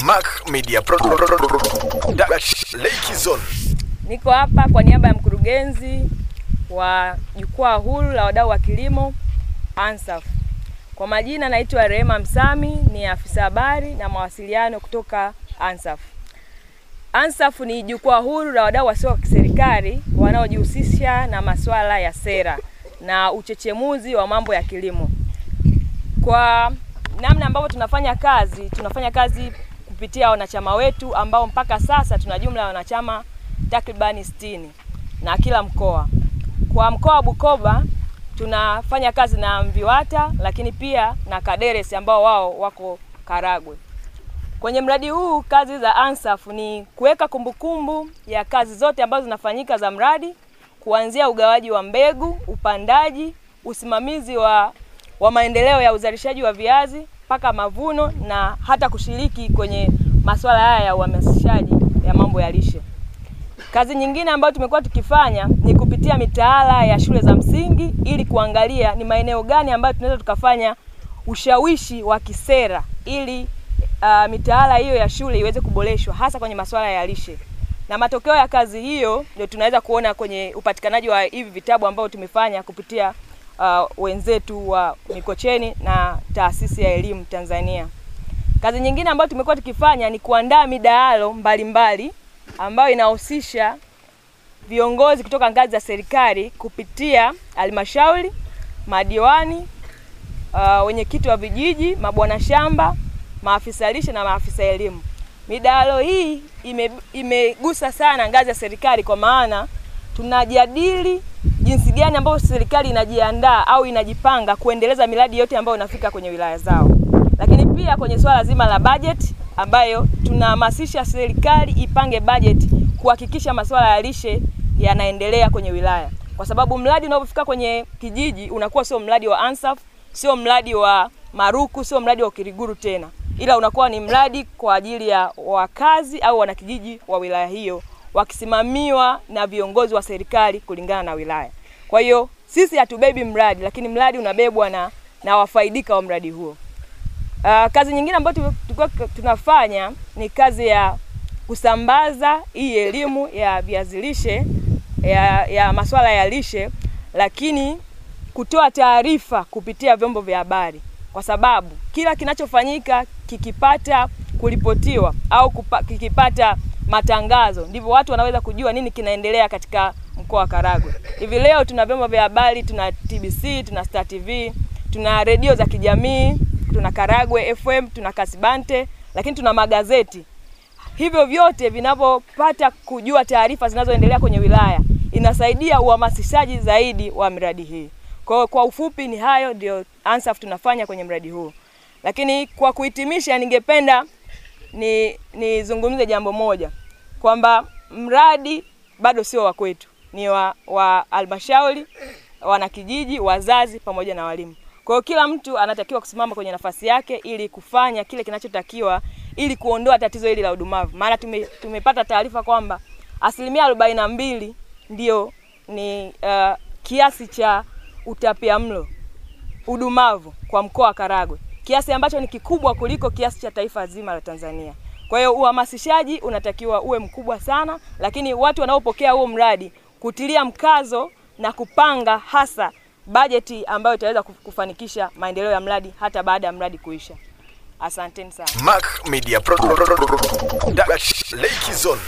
Mac Media Zone. Niko hapa kwa niaba ya mkurugenzi wa jukwaa huru la wadau wa kilimo ANSAF. Kwa majina naitwa Rehema Msami, ni afisa habari na mawasiliano kutoka ANSAF. ANSAF ni jukwaa huru la wadau wasio wa kiserikali wanaojihusisha na masuala ya sera na uchechemuzi wa mambo ya kilimo. Kwa namna ambavyo tunafanya kazi, tunafanya kazi kupitia wanachama wetu ambao mpaka sasa tuna jumla ya wanachama takribani sitini na kila mkoa. Kwa mkoa wa Bukoba tunafanya kazi na Mviwata, lakini pia na Kaderes ambao wao wako Karagwe. Kwenye mradi huu kazi za ANSAF ni kuweka kumbukumbu ya kazi zote ambazo zinafanyika za mradi kuanzia ugawaji wa mbegu, upandaji, usimamizi wa, wa maendeleo ya uzalishaji wa viazi mpaka mavuno na hata kushiriki kwenye masuala haya ya uhamasishaji ya mambo ya lishe. Kazi nyingine ambayo tumekuwa tukifanya ni kupitia mitaala ya shule za msingi ili kuangalia ni maeneo gani ambayo tunaweza tukafanya ushawishi wa kisera ili uh, mitaala hiyo ya shule iweze kuboreshwa hasa kwenye masuala ya lishe. Na matokeo ya kazi hiyo ndio tunaweza kuona kwenye upatikanaji wa hivi vitabu ambao tumefanya kupitia uh, wenzetu wa Mikocheni na Taasisi ya Elimu Tanzania. Kazi nyingine ambayo tumekuwa tukifanya ni kuandaa midahalo mbalimbali ambayo inahusisha viongozi kutoka ngazi za serikali kupitia halmashauri, madiwani, uh, wenyekiti wa vijiji, mabwana shamba, maafisa lishe na maafisa elimu. Midahalo hii ime, imegusa sana ngazi ya serikali kwa maana tunajadili jinsi gani ambayo serikali inajiandaa au inajipanga kuendeleza miradi yote ambayo inafika kwenye wilaya zao, lakini pia kwenye swala zima la bajeti ambayo tunahamasisha serikali ipange bajeti kuhakikisha masuala ya lishe yanaendelea kwenye wilaya, kwa sababu mradi unapofika kwenye kijiji unakuwa sio mradi wa ANSAF, sio mradi wa Maruku, sio mradi wa Kiriguru tena, ila unakuwa ni mradi kwa ajili ya wakazi au wanakijiji wa wilaya hiyo wakisimamiwa na viongozi wa serikali kulingana na wilaya. Kwa hiyo sisi hatubebi mradi, lakini mradi unabebwa na, na wafaidika wa mradi huo. Uh, kazi nyingine ambayo tulikuwa tunafanya ni kazi ya kusambaza hii elimu ya viazi lishe ya, ya masuala ya lishe, lakini kutoa taarifa kupitia vyombo vya habari, kwa sababu kila kinachofanyika kikipata kuripotiwa au kupa, kikipata matangazo ndivyo watu wanaweza kujua nini kinaendelea katika mkoa wa Karagwe. Hivi leo tuna vyombo vya habari, tuna TBC, tuna Star TV, tuna redio za kijamii, tuna Karagwe FM, tuna Kasibante, lakini tuna magazeti. Hivyo vyote vinavyopata kujua taarifa zinazoendelea kwenye wilaya inasaidia uhamasishaji zaidi wa miradi hii. Kwa, kwa ufupi ni hayo ndio ANSAF tunafanya kwenye mradi huu, lakini kwa kuhitimisha, ningependa ni nizungumze jambo moja kwamba mradi bado sio wa kwetu, ni wa wa halmashauri, wanakijiji, wazazi pamoja na walimu. Kwa hiyo kila mtu anatakiwa kusimama kwenye nafasi yake ili kufanya kile kinachotakiwa ili kuondoa tatizo hili la udumavu. Maana tume, tumepata taarifa kwamba asilimia arobaini na mbili ndio ni uh, kiasi cha utapiamlo udumavu kwa mkoa wa Karagwe, kiasi ambacho ni kikubwa kuliko kiasi cha taifa zima la Tanzania. Kwa hiyo uhamasishaji unatakiwa uwe mkubwa sana, lakini watu wanaopokea huo mradi kutilia mkazo na kupanga hasa bajeti ambayo itaweza kufanikisha maendeleo ya mradi hata baada ya mradi kuisha. Asanteni sana. Mac Media Pro Lake Zone.